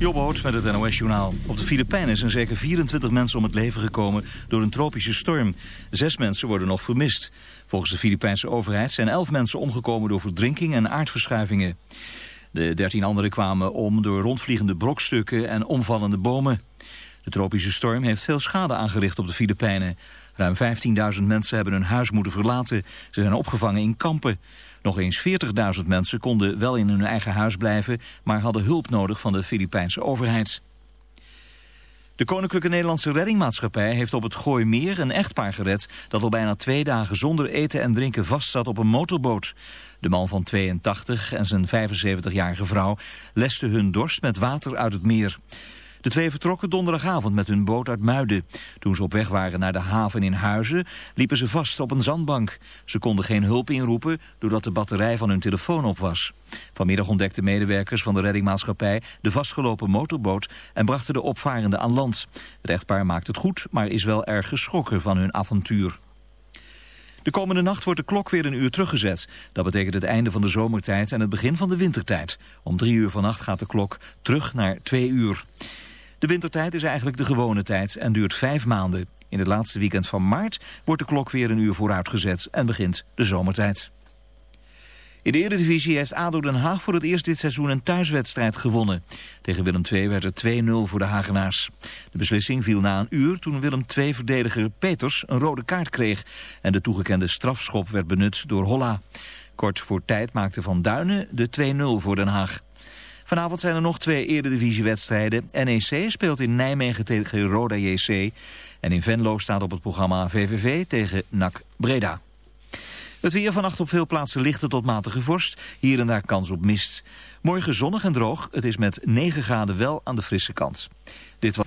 Jobboot met het NOS-journaal. Op de Filipijnen zijn zeker 24 mensen om het leven gekomen door een tropische storm. Zes mensen worden nog vermist. Volgens de Filipijnse overheid zijn 11 mensen omgekomen door verdrinking en aardverschuivingen. De 13 anderen kwamen om door rondvliegende brokstukken en omvallende bomen. De tropische storm heeft veel schade aangericht op de Filipijnen. Ruim 15.000 mensen hebben hun huis moeten verlaten. Ze zijn opgevangen in kampen. Nog eens 40.000 mensen konden wel in hun eigen huis blijven, maar hadden hulp nodig van de Filipijnse overheid. De Koninklijke Nederlandse Reddingmaatschappij heeft op het Gooimeer een echtpaar gered dat al bijna twee dagen zonder eten en drinken vastzat op een motorboot. De man van 82 en zijn 75-jarige vrouw lesten hun dorst met water uit het meer. De twee vertrokken donderdagavond met hun boot uit Muiden. Toen ze op weg waren naar de haven in Huizen liepen ze vast op een zandbank. Ze konden geen hulp inroepen doordat de batterij van hun telefoon op was. Vanmiddag ontdekten medewerkers van de reddingmaatschappij de vastgelopen motorboot en brachten de opvarenden aan land. Het echtpaar maakt het goed, maar is wel erg geschrokken van hun avontuur. De komende nacht wordt de klok weer een uur teruggezet. Dat betekent het einde van de zomertijd en het begin van de wintertijd. Om drie uur vannacht gaat de klok terug naar twee uur. De wintertijd is eigenlijk de gewone tijd en duurt vijf maanden. In het laatste weekend van maart wordt de klok weer een uur vooruitgezet en begint de zomertijd. In de Eredivisie heeft ADO Den Haag voor het eerst dit seizoen een thuiswedstrijd gewonnen. Tegen Willem II werd het 2-0 voor de Hagenaars. De beslissing viel na een uur toen Willem II-verdediger Peters een rode kaart kreeg... en de toegekende strafschop werd benut door Holla. Kort voor tijd maakte Van Duinen de 2-0 voor Den Haag. Vanavond zijn er nog twee eredivisiewedstrijden. NEC speelt in Nijmegen tegen Roda JC. En in Venlo staat op het programma VVV tegen NAC Breda. Het weer vannacht op veel plaatsen lichte tot matige vorst. Hier en daar kans op mist. Morgen zonnig en droog. Het is met 9 graden wel aan de frisse kant. Dit was...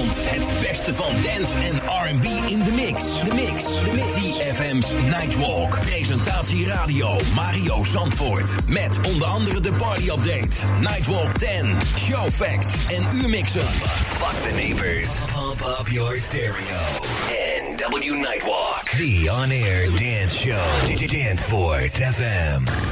Het beste van dance en R&B in de mix. De mix. De mix. ZFM's Nightwalk. Presentatie radio Mario Zandvoort. Met onder andere de party update. Nightwalk 10. Show facts en uurmixen. Fuck the neighbors. Pump up your stereo. NW Nightwalk. The on-air dance show. Danceport FM.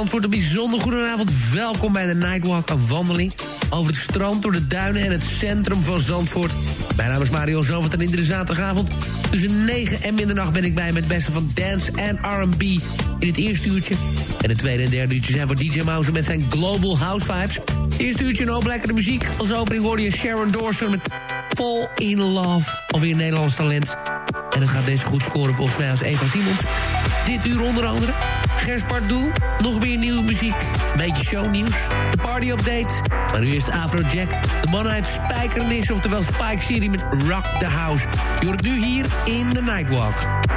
Zandvoort, een bijzonder goedenavond. Welkom bij de Nightwalk, een wandeling over het strand, door de duinen en het centrum van Zandvoort. Mijn naam is Mario Zandvoort en iedere zaterdagavond tussen 9 en middernacht ben ik bij met beste van dance en R&B in het eerste uurtje. En het tweede en derde uurtje zijn voor DJ Mouse met zijn Global House Vibes. Eerste uurtje een hoop lekkere muziek. Als opening hoorde je Sharon Dawson met Fall in Love, alweer Nederlands talent. En dan gaat deze goed scoren volgens mij als Eva Simons. Dit uur onder andere Gers Doel, nog meer nieuwe muziek. Beetje shownieuws, de party update. Maar nu is het Afrojack, de man uit Spijkernis, oftewel Spike City met Rock the House. Je hoort nu hier in de Nightwalk.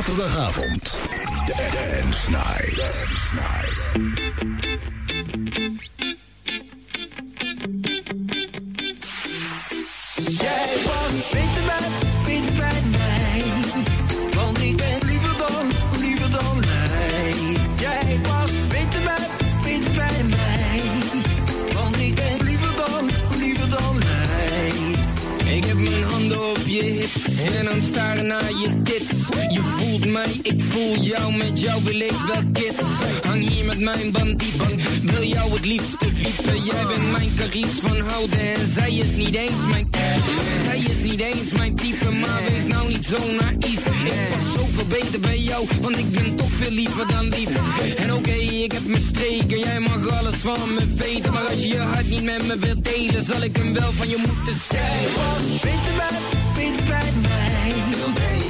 zaterdagavond. Dance Night. Dance Night. Jij was beter beetje bij, bij mij. Want ik ben liever dan, liever dan mij. Jij was beter beetje bij, bij mij. Want ik ben liever dan, liever dan mij. Ik heb mijn handen op je hip en dan staren naar je tip ik voel jou. Met jou wil ik wel kids. Hang hier met mijn bandiet. Wil jou het liefste wiepen. Jij bent mijn caries van houden. En zij is niet eens mijn type. Zij is niet eens mijn type. Maar wees nou niet zo naïef. Ik was zoveel beter bij jou. Want ik ben toch veel liever dan lief. En oké, ik heb mijn streken. Jij mag alles van me weten. Maar als je je hart niet met me wilt delen. Zal ik hem wel van je moeten zeggen. Was beter bij, beter bij mij.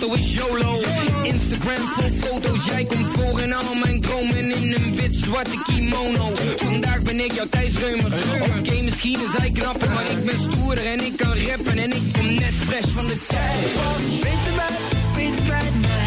Is YOLO. Instagram vol foto's, jij komt voor in al mijn dromen in een wit zwarte kimono. Vandaag ben ik jouw Thijs Reumer. Oké, misschien is hij knapper, maar ik ben stoerder en ik kan rappen. En ik kom net fresh van de tijd. Bij mij.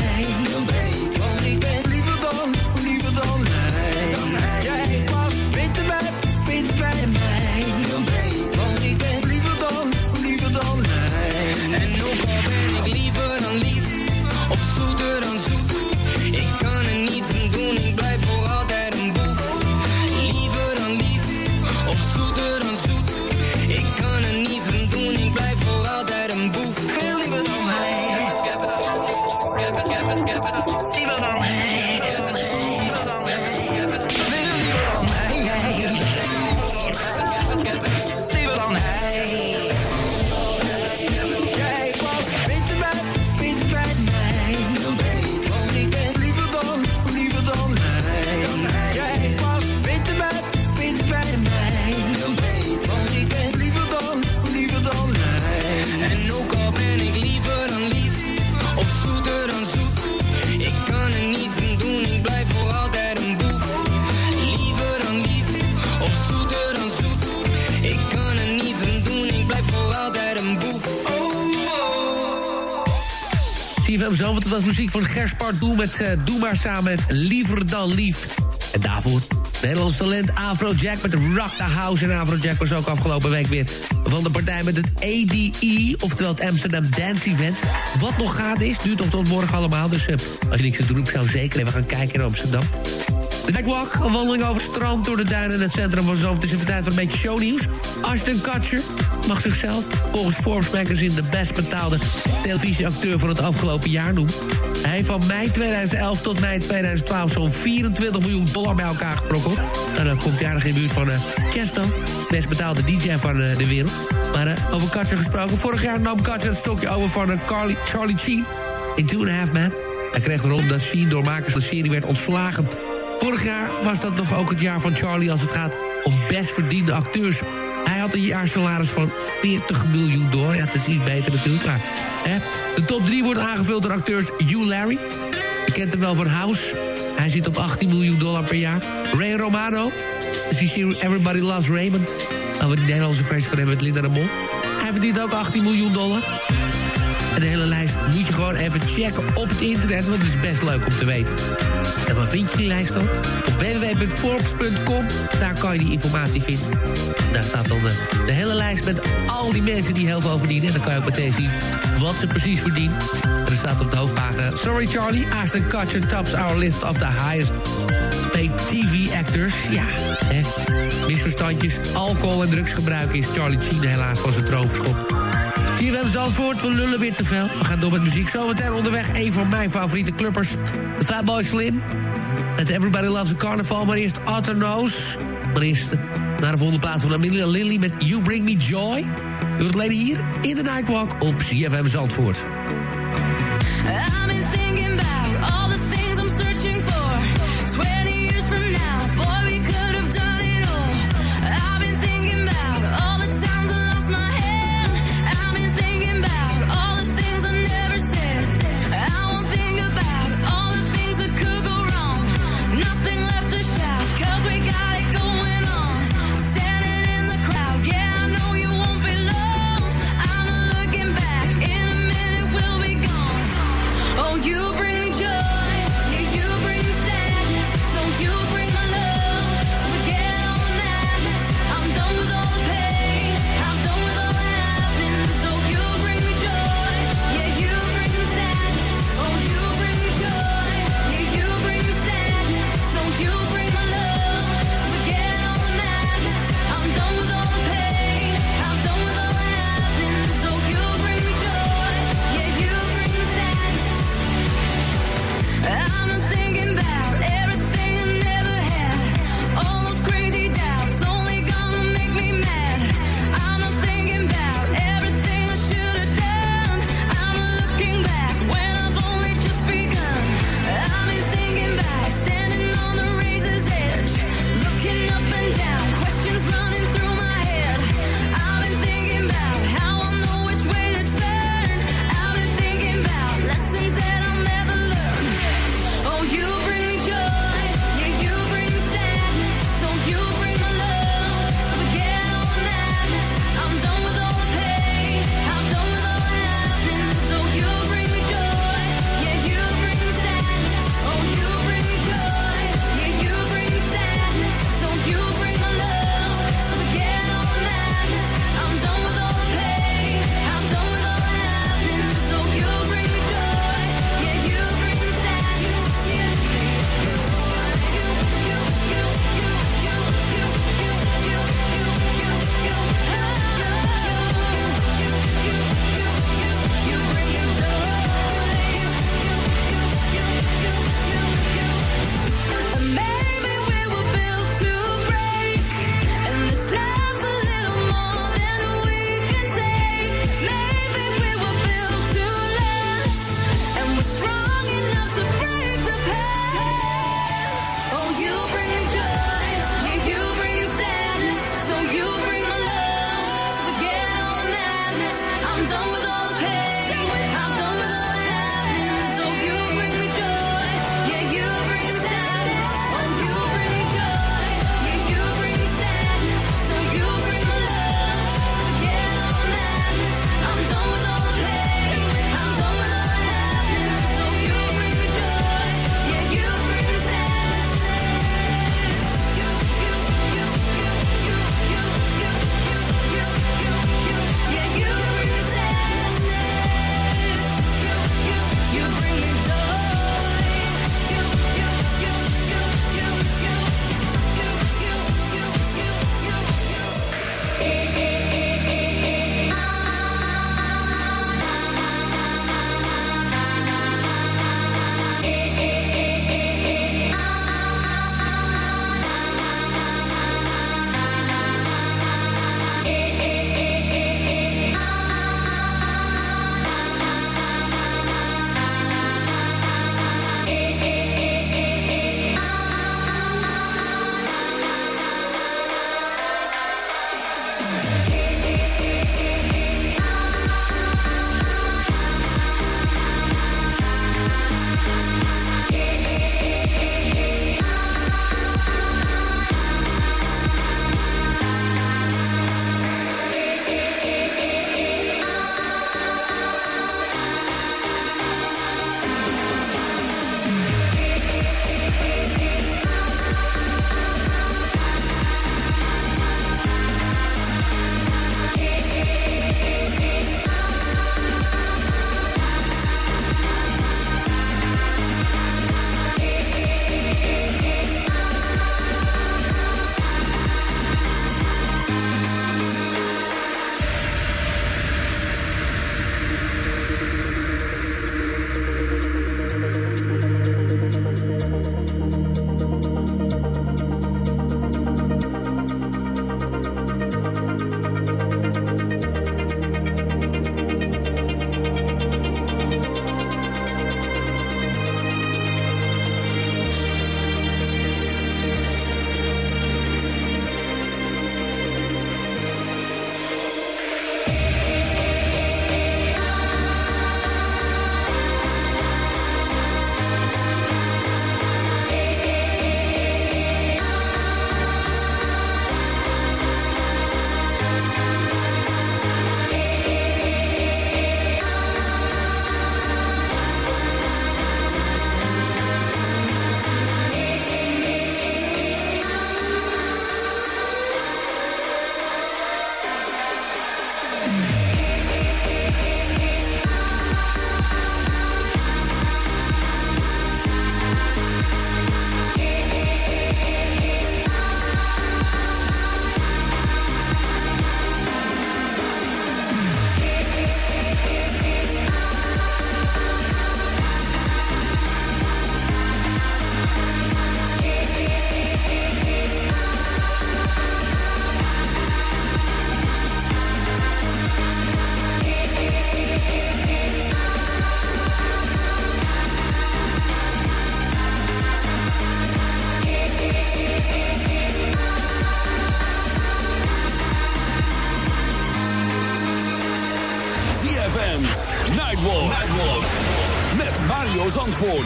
Zo, want het was muziek van Gerspart Doe met eh, Doe maar samen met Liever dan Lief. En daarvoor Nederlands talent Afrojack met Rock the House. En Afrojack was ook afgelopen week weer van de partij met het ADE, oftewel het Amsterdam Dance Event. Wat nog gaat is, duurt nog tot morgen allemaal. Dus eh, als je niks te doen zou zeker even gaan kijken in Amsterdam. De Nightwalk, een wandeling over het strand door de duinen en het centrum van Zalvoort. Het is even tijd voor een beetje shownieuws. Ashton Kutcher mag zichzelf volgens Forbes Magazine de best betaalde televisieacteur van het afgelopen jaar noemen. Hij heeft van mei 2011 tot mei 2012 zo'n 24 miljoen dollar bij elkaar gesprokkeld. En dan komt hij aardig in de buurt van uh, Chesto, best betaalde DJ van uh, de wereld. Maar uh, over Kutcher gesproken, vorig jaar nam Kutcher het stokje over van uh, Charlie Sheen in Two and a Half Men. Hij kreeg erom dat Sheen door makers van de serie werd ontslagen. Vorig jaar was dat nog ook het jaar van Charlie als het gaat om best verdiende acteurs. Hij had een jaarsalaris van 40 miljoen dollar. Ja, dat is iets beter natuurlijk. De top 3 wordt aangevuld door acteurs Hugh Larry. Je kent hem wel van House. Hij zit op 18 miljoen dollar per jaar. Ray Romano. Dus Everybody Loves Raymond. Over die Nederlandse versie van hem met Linda Mol. Hij verdient ook 18 miljoen dollar. En de hele lijst moet je gewoon even checken op het internet. Want het is best leuk om te weten. En waar vind je die lijst dan? Op www.forbes.com. Daar kan je die informatie vinden. Daar staat dan de, de, hele lijst met al die mensen die heel veel verdienen. En dan kan je ook meteen zien wat ze precies verdienen. En er staat op de hoofdpagina... Sorry Charlie, Ashton Kutcher tops our list of the highest paid TV actors. Ja, hè. Misverstandjes, alcohol en drugsgebruik is Charlie Sheen helaas van zijn troon verschopt. CFM Zandvoort, we lullen weer te veel. We gaan door met muziek. Zometeen onderweg een van mijn favoriete clubbers. De Fatboy Slim. Met Everybody Loves a Carnival. Maar eerst Otto Knows. Maar eerst naar de volgende plaats van Amelia Lily met You Bring Me Joy. U het alleen hier in de Nightwalk op CFM Zandvoort. I've been thinking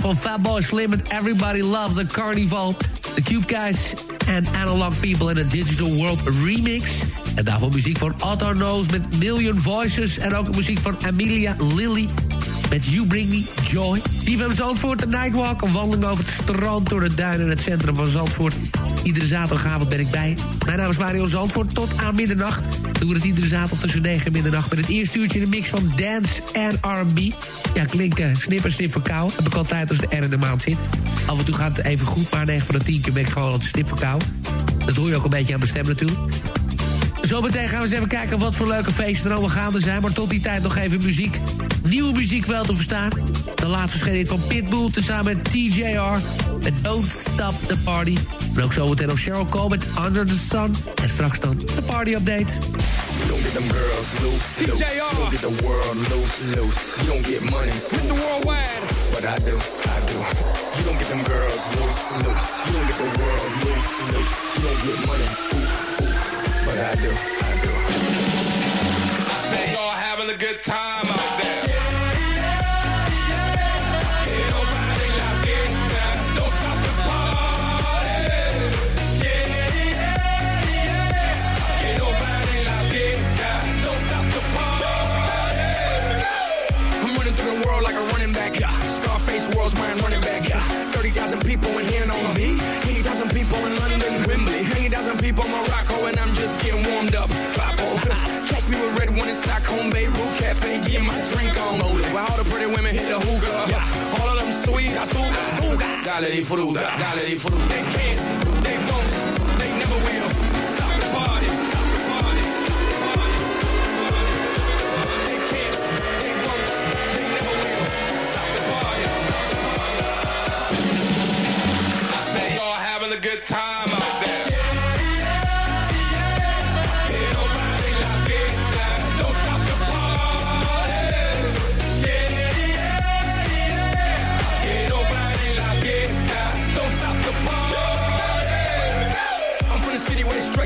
Van Fatboy Slim met Everybody Loves the Carnival. The Cube Guys en Analog People in a Digital World remix. En daarvoor muziek van Otto Knows met Million Voices. En ook muziek van Amelia Lilly met You Bring Me Joy. TVM Zandvoort, de Nightwalk. Een wandeling over het strand door de duinen in het centrum van Zandvoort. Iedere zaterdagavond ben ik bij. Mijn naam is Mario Zandvoort. Tot aan middernacht doen we het iedere zaterdag tussen 9 en middernacht... met het eerste uurtje de mix van dance en R&B. Ja, klinken snip en snip kou. Heb ik altijd als de R in de maand zit. Af en toe gaat het even goed, maar 9 van de 10 keer ben ik gewoon snip voor kou. Dat hoor je ook een beetje aan mijn stem natuurlijk. Zometeen gaan we eens even kijken wat voor leuke feesten er allemaal gaande zijn. Maar tot die tijd nog even muziek. Nieuwe muziek wel te verstaan. De laatste verschenen van Pitbull tezamen met TJR. Met Don't Stop the Party. En ook zometeen nog Cheryl Cole met Under the Sun. En straks dan de party update. You don't get them girls loose, loose. You don't get the world loose, loose. You don't get money, Mr. Worldwide. But I do, I do. You don't get them girls loose, loose. You don't get the world loose, loose. You don't get money, ooh, ooh. But I do, I do. I say y'all having a good time people in here on me. 80,000 people in London, Wembley. 80,000 people in Morocco, and I'm just getting warmed up. Papo. Catch me with red one in Stockholm, Beirut Cafe, getting my drink on. While all the pretty women hit the hookah. All of them sweet, azúcar, azúcar. Dale di fruta, dale di fruta. They can't, they won't,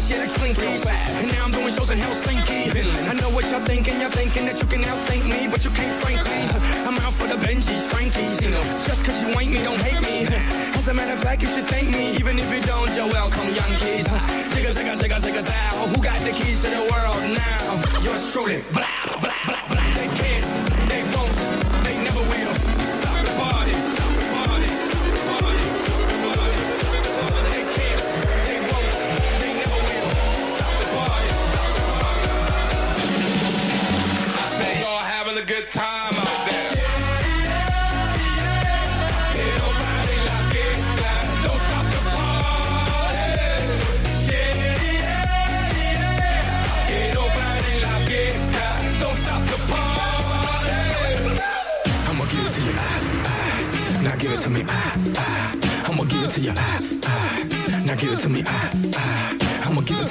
stretch, like slinkies. And now I'm doing shows in Helsinki. I know what y'all thinking, y'all thinking that you can outthink me, but you can't, frankly. I'm out for the Benjis, Frankies. You know, just cause you ain't me, don't hate me. As a matter of fact, you should thank me, even if you don't, you're welcome, Yankees. Zigga, zigga, zigga, zigga, zow. Who got the keys to the world now? Yours truly. Blah, blah, blah, blah. They can't,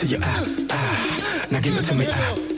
to you, ah, ah. Now give it to me, ah,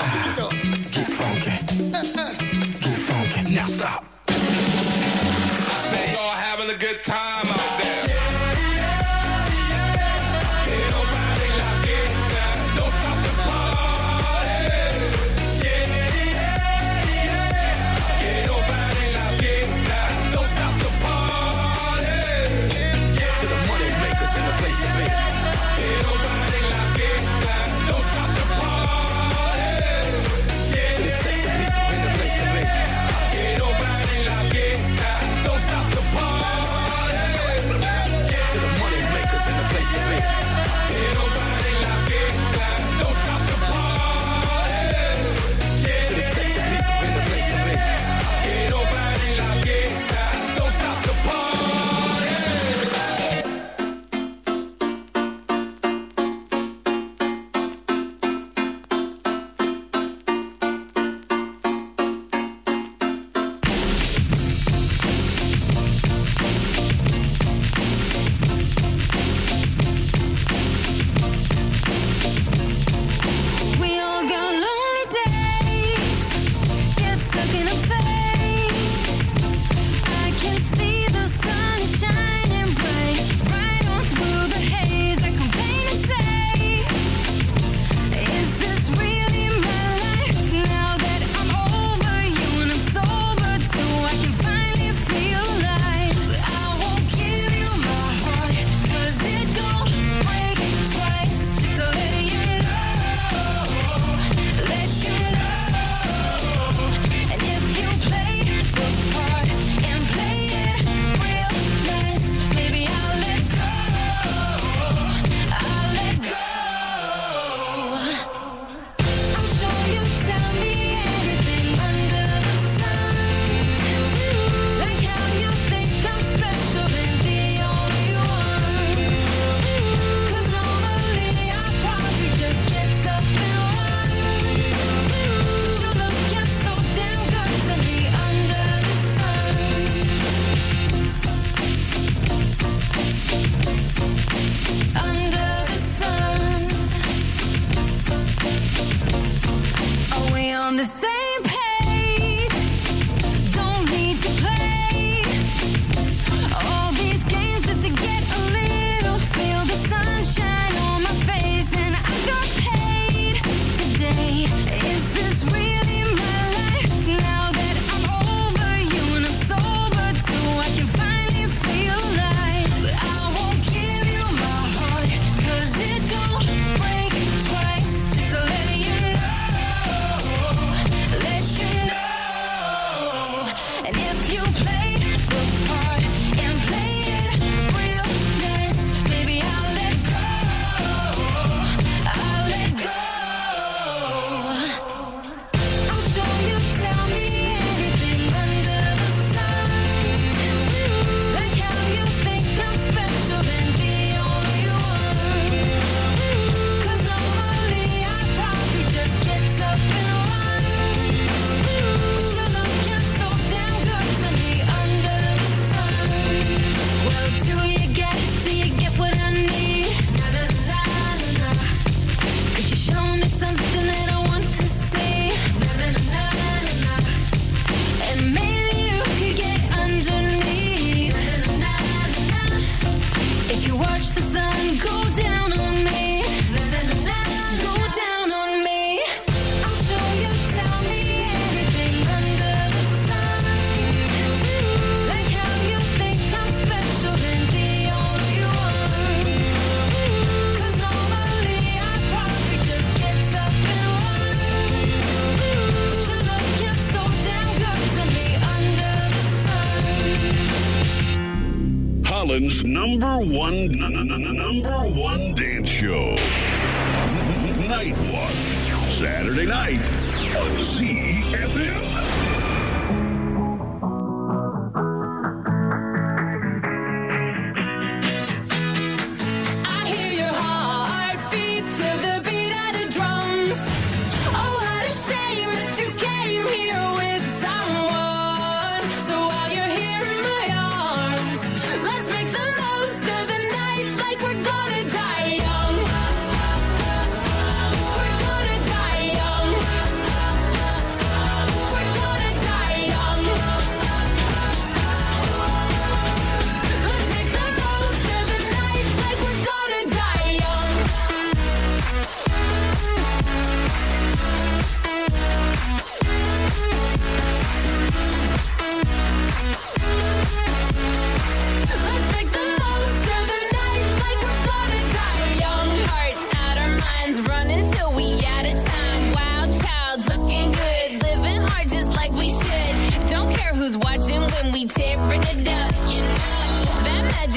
one,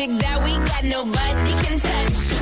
magic that we got, nobody can touch.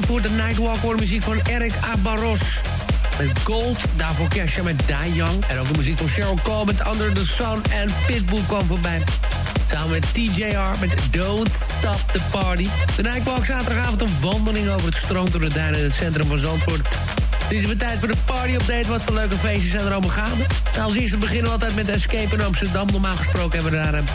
Zandvoort, de Nightwalk, hoor muziek van Eric Abaros. Met Gold, daarvoor Kesha met Die Young. En ook de muziek van Cheryl Cole met Under the Sun en Pitbull kwam voorbij. Samen met TJR met Don't Stop the Party. De Nightwalk zaterdagavond een wandeling over het stroom door de duinen in het centrum van Zandvoort. Het is weer tijd voor de party-update. Wat voor leuke feestjes zijn er allemaal gaande? Nou, als eerste beginnen we altijd met Escape in Amsterdam. Normaal gesproken hebben we daar een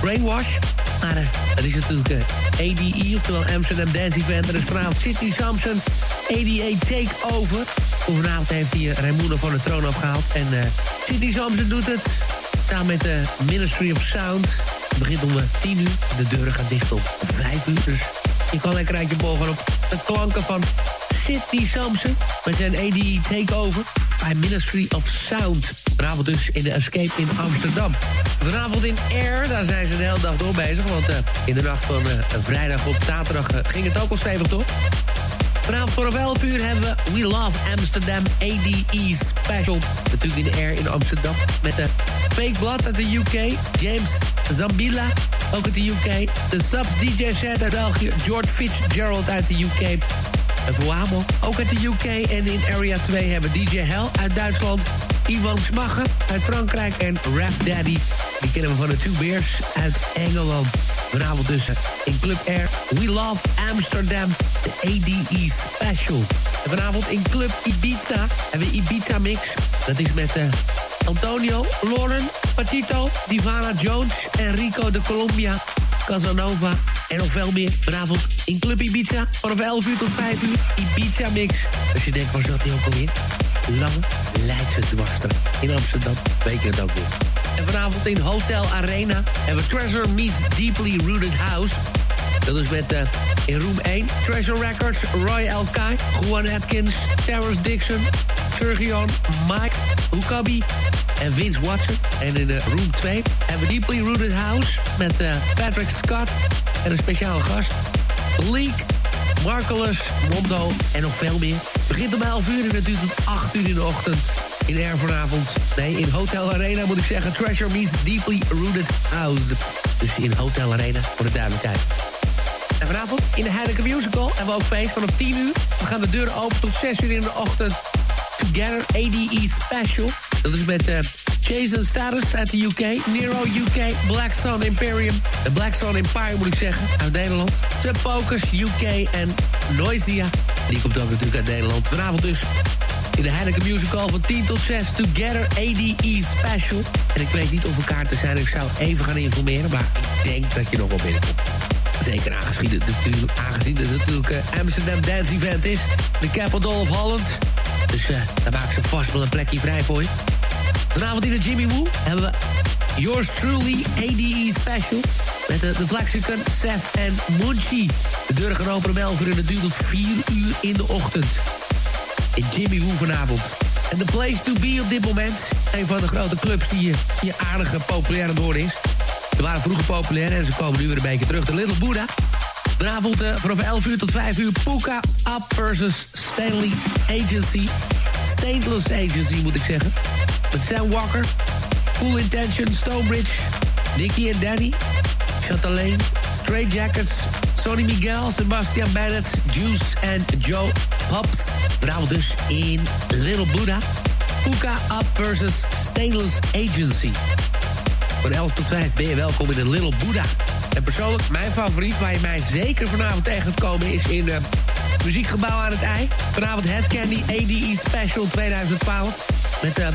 Brainwash. Maar eh, dat is natuurlijk eh, ADE, oftewel Amsterdam Dance Event. En dat is vanavond City Samson, ADA Takeover. Voor heeft hij uh, Raimundo van de troon afgehaald. En eh, City Samson doet het samen met de Ministry of Sound. Het begint om 10 uur. De deuren gaan dicht om 5 uur. Dus je kan lekker uit je op de klanken van Sidney Samson. Met zijn AD Takeover bij Ministry of Sound. Vanavond dus in de Escape in Amsterdam. Vanavond in Air, daar zijn ze de hele dag door bezig. Want uh, in de nacht van uh, vrijdag op zaterdag uh, ging het ook al stevig, toch? Vanavond voor 11 uur hebben we We Love Amsterdam ADE Special. Natuurlijk in Air in Amsterdam. Met de Fake Blood uit de UK. James Zambilla, ook uit de UK. De Subs DJ set uit België. George Fitzgerald uit de UK. En ook uit de UK. En in Area 2 hebben DJ Hell uit Duitsland. Ivan Smagge uit Frankrijk. En Rap Daddy, die kennen we van de Two Bears uit Engeland. Vanavond dus in Club Air We Love Amsterdam, de ADE Special. En vanavond in Club Ibiza hebben we Ibiza Mix. Dat is met uh, Antonio, Lauren, Patito, Divana Jones en Rico de Colombia. Casanova en nog veel meer. Vanavond in Club Ibiza vanaf 11 uur tot 5 uur. Ibiza Mix. Als je denkt, waar zat hij ook alweer? Lange Leidse dwarsstraat in Amsterdam. Weet je het ook weer. En vanavond in Hotel Arena hebben we Treasure Meets Deeply Rooted House. Dat is met uh, in room 1 Treasure Records, Roy L. Kai, Juan Atkins, Terrence Dixon, Sergion, Mike, Hukabi en Vince Watson. En in room 2 hebben we Deeply Rooted House met uh, Patrick Scott en een speciale gast. Leak, Marcellus, Mondo en nog veel meer. Begint om 11 uur en duurt tot 8 uur in de ochtend. In Air vanavond. Nee, in Hotel Arena moet ik zeggen. Treasure meets Deeply Rooted House. Dus in Hotel Arena, voor de duidelijkheid. En vanavond in de Heineken Musical hebben we ook feest vanaf 10 uur. We gaan de deuren open tot 6 uur in de ochtend. Together ADE Special. Dat is met uh, Jason Status uit de UK. Nero UK. Black Sun Imperium. De Black Sun Empire moet ik zeggen. Uit Nederland. Subfocus UK en Noisia. Die komt ook natuurlijk uit Nederland. Vanavond dus in de Heineken Musical van 10 tot 6. Together ADE Special. En ik weet niet of er kaarten zijn. Ik zou even gaan informeren. Maar ik denk dat je nog wel binnenkomt. Zeker aangezien het natuurlijk, aangezien het natuurlijk uh, Amsterdam Dance Event is. De Capital of Holland. Dus uh, daar maken ze vast wel een plekje vrij voor je. Vanavond in de Jimmy Woo hebben we Yours Truly ADE Special. Met de, de Flexicon, Seth en Munchie. De deuren gaan open om 11 uur en het duurt tot 4 uur in de ochtend. In Jimmy Woo vanavond. En de place to be op dit moment. Een van de grote clubs die hier aardig populair aan het worden is. Ze waren vroeger populair en ze komen nu weer een beetje terug. De Little Buddha. Vanavond uh, vanaf 11 uur tot 5 uur. Puka Up versus Stanley Agency. Stainless Agency moet ik zeggen. Met Sam Walker. Full Intention, Stonebridge. Nicky en Danny. Chatelaine. Straight Jackets. Sonny Miguel, Sebastian Bennett, Juice en Joe Pops. Vanavond dus in Little Buddha. Puka Up versus Stainless Agency. Van 11 tot 5 ben je welkom in de Little Buddha. En persoonlijk, mijn favoriet waar je mij zeker vanavond tegen gaat komen... is in uh, Muziekgebouw aan het IJ. Vanavond Head Candy ADE Special 2012. Met uh,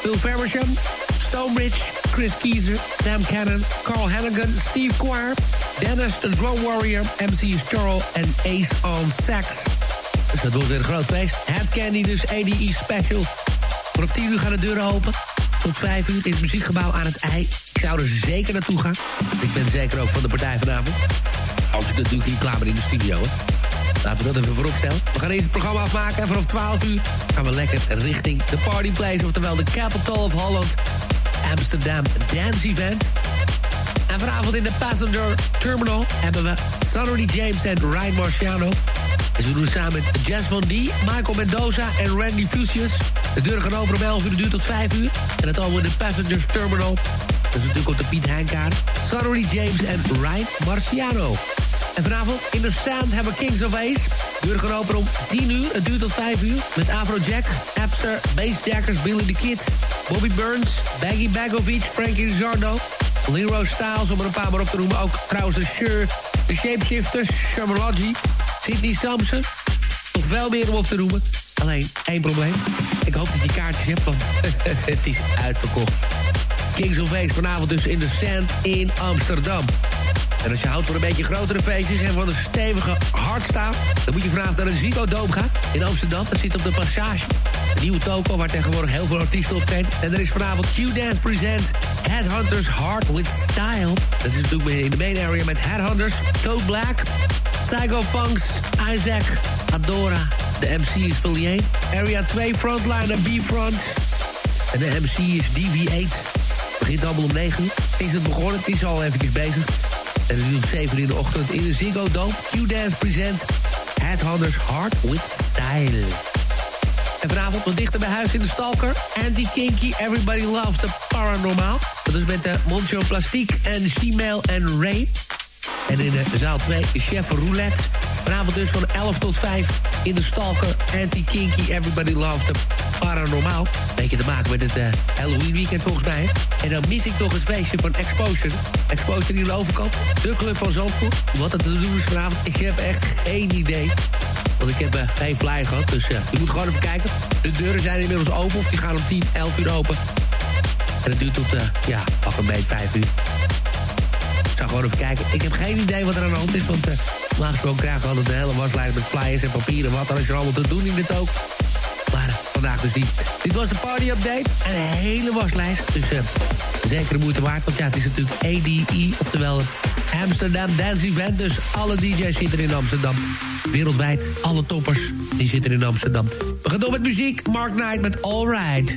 Phil Famersham, Stonebridge, Chris Kiezer, Sam Cannon... Carl Hannigan, Steve Choir, Dennis the Drum Warrior... MC Charles en Ace on Sax. Dus dat wordt weer een groot feest. Head Candy dus ADE Special. Vanaf 10 uur gaan de deuren open tot 5 uur in het muziekgebouw aan het IJ. Ik zou er zeker naartoe gaan. Ik ben zeker ook van de partij vanavond. Als ik natuurlijk hier klaar ben in de studio. Hè. Laten we dat even voorop stellen. We gaan eerst het programma afmaken en vanaf 12 uur gaan we lekker richting de Party Place. Oftewel de Capital of Holland Amsterdam Dance Event. En vanavond in de Passenger Terminal hebben we Sonny James en Ryan Marciano. En ze doen het samen met Jazz Van D, Michael Mendoza en Randy Fusius. De deuren gaan open om 11 uur, de duurt tot 5 uur. En het in de Passengers Terminal. Dat is natuurlijk op de Piet Heinkaart. Sonny James en Ryan Marciano. En vanavond in de Sand hebben Kings of Ace. Deur gaan open om 10 uur. Het duurt tot 5 uur. Met Afrojack, Abster, Bassjackers, Billy the Kid, Bobby Burns, Baggy Bagovic, Frankie Zardo, Leroy Styles, om er een paar maar op te noemen. Ook trouwens de Sure, de Shapeshifters, Shermology, Sidney Sampson. Nog veel meer om op te noemen. Alleen één probleem. Ik hoop dat je kaartjes hebt, want het is uitverkocht. Kings of Ace vanavond dus in de Sand in Amsterdam. En als je houdt van een beetje grotere feestjes en van een stevige hardstaaf... dan moet je vanavond naar de Zico gaan in Amsterdam. Dat zit op de Passage. Een nieuwe toko waar tegenwoordig heel veel artiesten optreden. En er is vanavond Q-Dance Presents Headhunters Heart with Style. Dat is natuurlijk in de main area met Headhunters, Code Black... Psycho Punks, Isaac, Adora. De MC is Villiers. Area 2 Frontliner B-Front. En de MC is DV8. Begint allemaal om 9 uur. Is het begonnen? Het is al eventjes bezig. En het duurt om 7 uur in de ochtend in de Ziggo Dome. Q-Dance presents Headhunters Heart with Style. En vanavond wat dichter bij huis in de Stalker. Anti-Kinky, Everybody Loves the Paranormaal. Dat is met de Montreal Plastiek en Female en Ray. En in de zaal 2 Chef Roulette. Vanavond dus van 11 tot 5 in de Stalker. Anti-Kinky, Everybody Loves the Paranormaal. Beetje te maken met het eh, Halloween weekend volgens mij. En dan mis ik nog het feestje van Exposure. Exposure aan de overkant. De club van Zandvoort. Wat er te doen is vanavond, ik heb echt geen idee. Want ik heb eh, geen flyer gehad, dus eh, je moet gewoon even kijken. De deuren zijn inmiddels open, of die gaan om 10, 11 uur open. En het duurt tot, ja, pak een beetje 5 uur. Ik gewoon even kijken. Ik heb geen idee wat er aan de hand is, want uh, normaal gesproken krijgen we altijd een hele waslijst met flyers en papieren. Wat dan is er allemaal te doen in dit ook. Maar eh, vandaag dus niet. Dit was de party update. En een hele waslijst. Dus eh, zeker de moeite waard. Want ja, het is natuurlijk ADE, oftewel Amsterdam Dance Event. Dus alle DJ's zitten in Amsterdam. Wereldwijd, alle toppers, die zitten in Amsterdam. We gaan door met muziek. Mark Knight met All Right.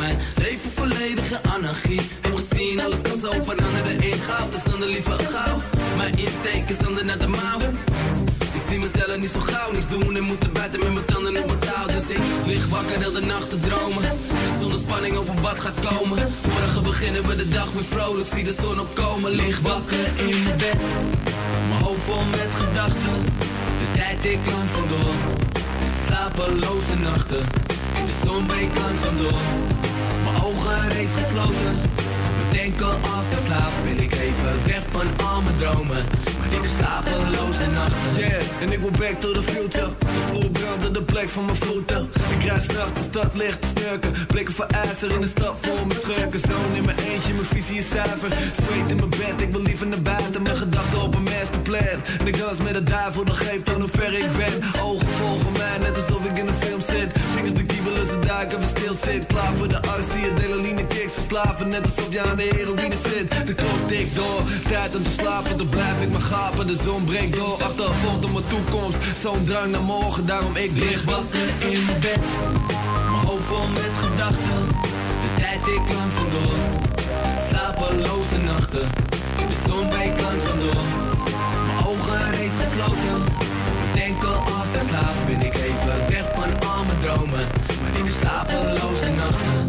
Mijn leven volledige anarchie. Heb gezien, alles kan zo veranderen in goud. Dus dan de liever gauw. Mijn insteek is dan naar de mouw. Ik zie mezelf niet zo gauw niets doen en moeten buiten met mijn tanden op mijn touw. Dus ik lig wakker heel de nacht te dromen. Zonder spanning over wat gaat komen. Morgen beginnen we de dag weer vrolijk, zie de zon opkomen. Lig wakker in mijn bed, mijn hoofd vol met gedachten. De tijd ik langzaam door, slapeloze nachten. De zon breekt langzaam door, ogen reeds gesloten. Bedenken als ik slaap, ben ik even weg van al mijn dromen. Maar ik heb slapeloze nachten. Yeah, en ik wil back to the future. De vloer brandde de plek van mijn voeten. Ik rijd s'nachts de stad licht te snurken. Blikken voor ijzer in de stad voor mijn schurken. Zoon in mijn eentje, mijn visie is zuiver. Zweet in mijn bed, ik wil liever naar buiten. Mijn gedachten op een ik dans met de duivel, dat geeft aan hoe ver ik ben. Ogen volgen mij, net alsof ik in een film zit. Vingers de kiebelen, ze duiken, we stil zit. Klaar voor de actie, adrenaline kicks verslaven. Net alsof je aan de heroïne zit. De klok tikt door, tijd om te slapen. Dan blijf ik maar gapen, de zon breekt door. Achtervolgd op mijn toekomst, zo'n drang naar morgen. Daarom ik lig wakker in mijn bed. Mijn hoofd vol met gedachten, de tijd ik langzaam door. Slapeloze nachten, de zon breekt langzaam door. Ogen reeds gesloten, bedenken als ik slaap. Ben ik even weg van al mijn dromen, maar ik heb slapeloze nachten.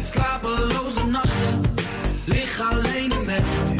Slapeloze nachten, lig alleen bed.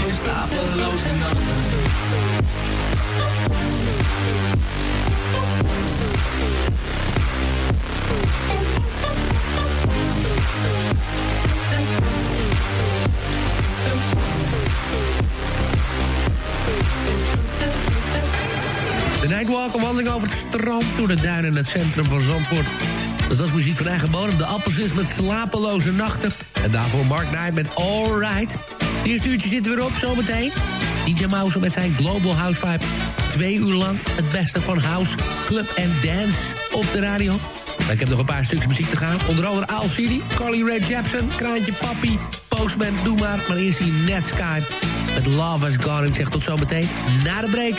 Heb slapeloze nachten. De Nightwalk, een wandeling over het strand... door de duinen in het centrum van Zandvoort. Dat was muziek van eigen bodem. De Appelsins met slapeloze nachten. En daarvoor Mark Knight met Alright. Het eerste uurtje zitten we weer op, zometeen. DJ Mouse met zijn Global House Vibe. Twee uur lang het beste van house, club en dance op de radio. Maar ik heb nog een paar stukjes muziek te gaan. Onder andere Al City, Carly Rae Jepsen, Kraantje Papi, Postman, Doe Maar. Maar eerst hier Netsky met Love Has Gone. Ik zeg tot zometeen na de break.